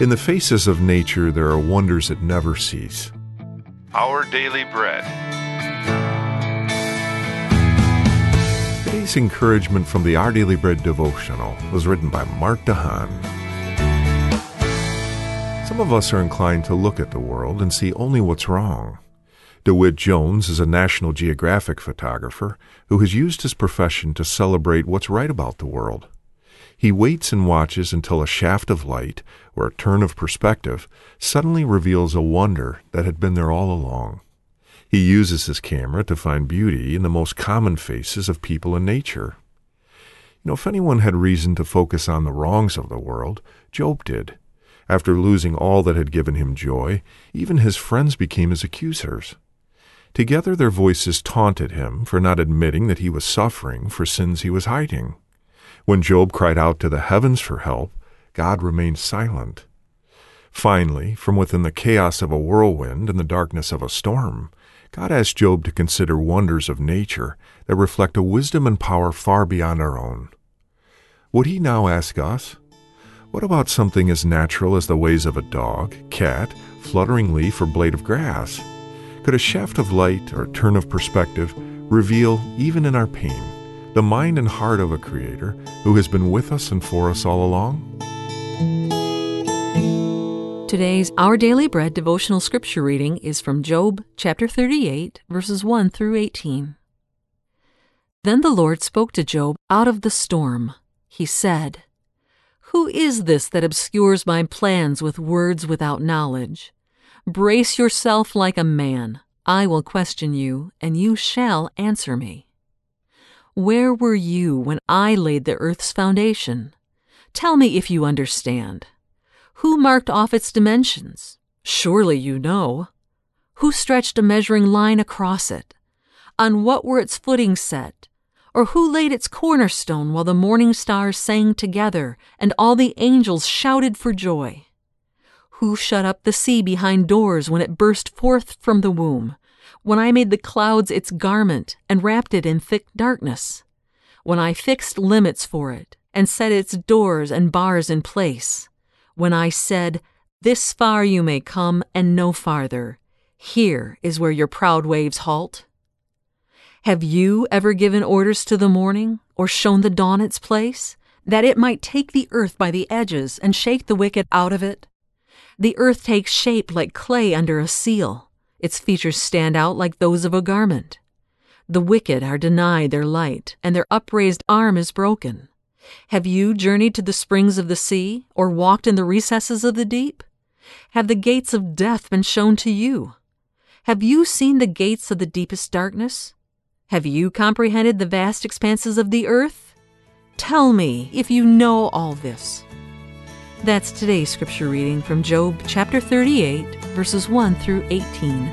In the faces of nature, there are wonders that never cease. Our Daily Bread. Today's encouragement from the Our Daily Bread devotional was written by Mart DeHaan. Some of us are inclined to look at the world and see only what's wrong. DeWitt Jones is a National Geographic photographer who has used his profession to celebrate what's right about the world. He waits and watches until a shaft of light, or a turn of perspective, suddenly reveals a wonder that had been there all along. He uses his camera to find beauty in the most common faces of people and nature. You know, if anyone had reason to focus on the wrongs of the world, Job did. After losing all that had given him joy, even his friends became his accusers. Together their voices taunted him for not admitting that he was suffering for sins he was hiding. When Job cried out to the heavens for help, God remained silent. Finally, from within the chaos of a whirlwind and the darkness of a storm, God asked Job to consider wonders of nature that reflect a wisdom and power far beyond our own. Would he now ask us? What about something as natural as the ways of a dog, cat, fluttering leaf, or blade of grass? Could a shaft of light or turn of perspective reveal, even in our pain, the mind and heart of a Creator who has been with us and for us all along? Today's Our Daily Bread devotional scripture reading is from Job chapter 38, verses 1 through 18. Then the Lord spoke to Job out of the storm. He said, Who is this that obscures my plans with words without knowledge? Brace yourself like a man. I will question you, and you shall answer me. Where were you when I laid the earth's foundation? Tell me if you understand. Who marked off its dimensions? Surely you know. Who stretched a measuring line across it? On what were its footings set? Or who laid its cornerstone while the morning stars sang together and all the angels shouted for joy? Who shut up the sea behind doors when it burst forth from the womb? When I made the clouds its garment and wrapped it in thick darkness, when I fixed limits for it and set its doors and bars in place, when I said, This far you may come and no farther, here is where your proud waves halt? Have you ever given orders to the morning, or shown the dawn its place, that it might take the earth by the edges and shake the wicked out of it? The earth takes shape like clay under a seal its features stand out like those of a garment. The wicked are denied their light, and their upraised arm is broken. Have you journeyed to the springs of the sea, or walked in the recesses of the deep? Have the gates of death been shown to you? Have you seen the gates of the deepest darkness? Have you comprehended the vast expanses of the earth? Tell me if you know all this. That's today's scripture reading from Job chapter 38, verses 1 through 18.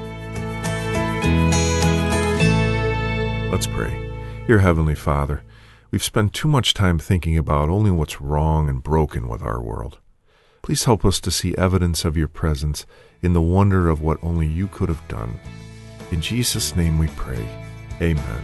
Let's pray. Dear Heavenly Father, we've spent too much time thinking about only what's wrong and broken with our world. Please help us to see evidence of your presence in the wonder of what only you could have done. In Jesus' name we pray. Amen.